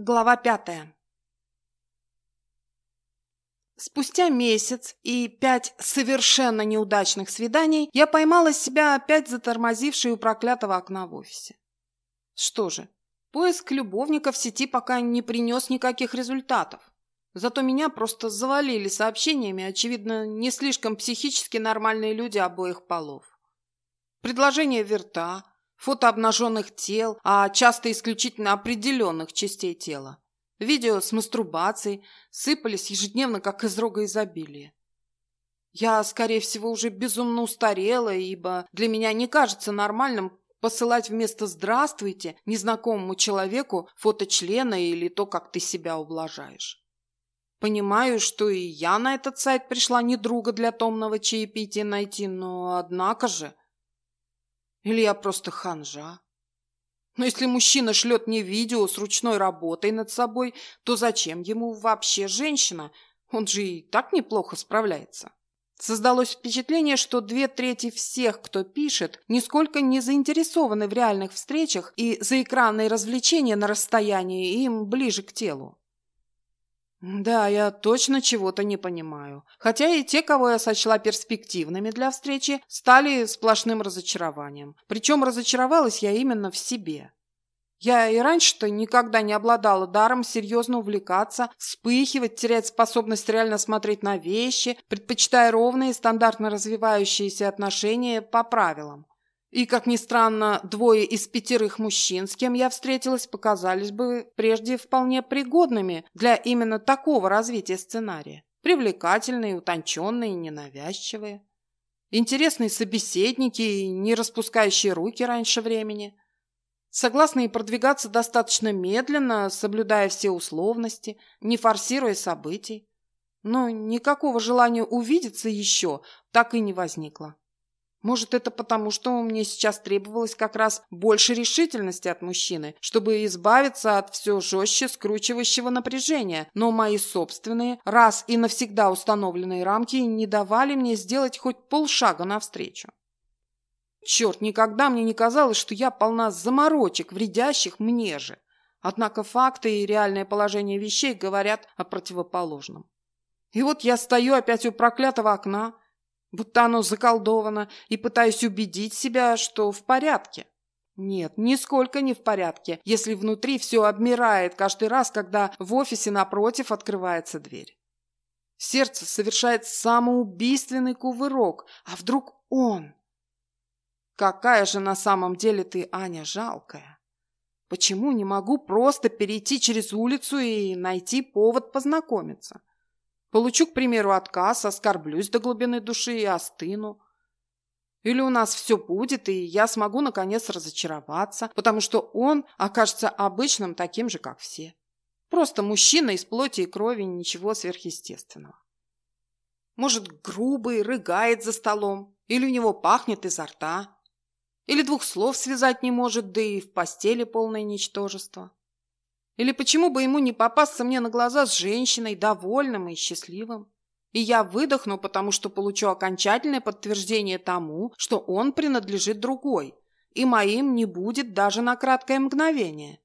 Глава пятая. Спустя месяц и пять совершенно неудачных свиданий я поймала себя опять затормозившей у проклятого окна в офисе. Что же, поиск любовника в сети пока не принес никаких результатов. Зато меня просто завалили сообщениями, очевидно, не слишком психически нормальные люди обоих полов. Предложение верта, фото обнаженных тел, а часто исключительно определенных частей тела. Видео с мастурбацией сыпались ежедневно, как из рога изобилия. Я, скорее всего, уже безумно устарела, ибо для меня не кажется нормальным посылать вместо «здравствуйте» незнакомому человеку фото члена или то, как ты себя ублажаешь. Понимаю, что и я на этот сайт пришла не друга для томного чаепития найти, но однако же... Или я просто ханжа? Но если мужчина шлет мне видео с ручной работой над собой, то зачем ему вообще женщина? Он же и так неплохо справляется. Создалось впечатление, что две трети всех, кто пишет, нисколько не заинтересованы в реальных встречах и заэкранные развлечения на расстоянии им ближе к телу. Да, я точно чего-то не понимаю. Хотя и те, кого я сочла перспективными для встречи, стали сплошным разочарованием. Причем разочаровалась я именно в себе. Я и раньше-то никогда не обладала даром серьезно увлекаться, вспыхивать, терять способность реально смотреть на вещи, предпочитая ровные, стандартно развивающиеся отношения по правилам. И, как ни странно, двое из пятерых мужчин, с кем я встретилась, показались бы прежде вполне пригодными для именно такого развития сценария. Привлекательные, утонченные, ненавязчивые. Интересные собеседники, не распускающие руки раньше времени. Согласные продвигаться достаточно медленно, соблюдая все условности, не форсируя событий. Но никакого желания увидеться еще так и не возникло. Может, это потому, что мне сейчас требовалось как раз больше решительности от мужчины, чтобы избавиться от все жестче скручивающего напряжения, но мои собственные, раз и навсегда установленные рамки не давали мне сделать хоть полшага навстречу. Черт, никогда мне не казалось, что я полна заморочек, вредящих мне же. Однако факты и реальное положение вещей говорят о противоположном. И вот я стою опять у проклятого окна, будто оно заколдовано, и пытаюсь убедить себя, что в порядке. Нет, нисколько не в порядке, если внутри все обмирает каждый раз, когда в офисе напротив открывается дверь. Сердце совершает самоубийственный кувырок, а вдруг он? Какая же на самом деле ты, Аня, жалкая. Почему не могу просто перейти через улицу и найти повод познакомиться? Получу, к примеру, отказ, оскорблюсь до глубины души и остыну. Или у нас все будет, и я смогу наконец разочароваться, потому что он окажется обычным таким же, как все. Просто мужчина из плоти и крови, ничего сверхъестественного. Может, грубый, рыгает за столом, или у него пахнет изо рта, или двух слов связать не может, да и в постели полное ничтожество. Или почему бы ему не попасться мне на глаза с женщиной, довольным и счастливым? И я выдохну, потому что получу окончательное подтверждение тому, что он принадлежит другой, и моим не будет даже на краткое мгновение.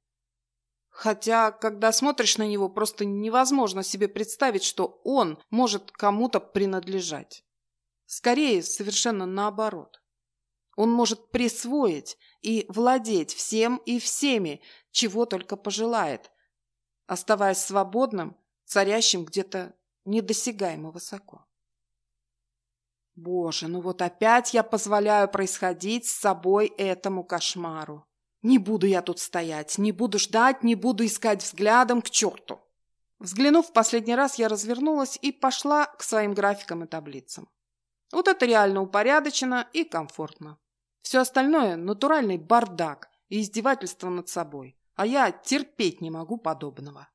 Хотя, когда смотришь на него, просто невозможно себе представить, что он может кому-то принадлежать. Скорее, совершенно наоборот. Он может присвоить и владеть всем и всеми, чего только пожелает, оставаясь свободным, царящим где-то недосягаемо высоко. Боже, ну вот опять я позволяю происходить с собой этому кошмару. Не буду я тут стоять, не буду ждать, не буду искать взглядом к черту. Взглянув в последний раз, я развернулась и пошла к своим графикам и таблицам. Вот это реально упорядочено и комфортно. Все остальное – натуральный бардак и издевательство над собой. А я терпеть не могу подобного.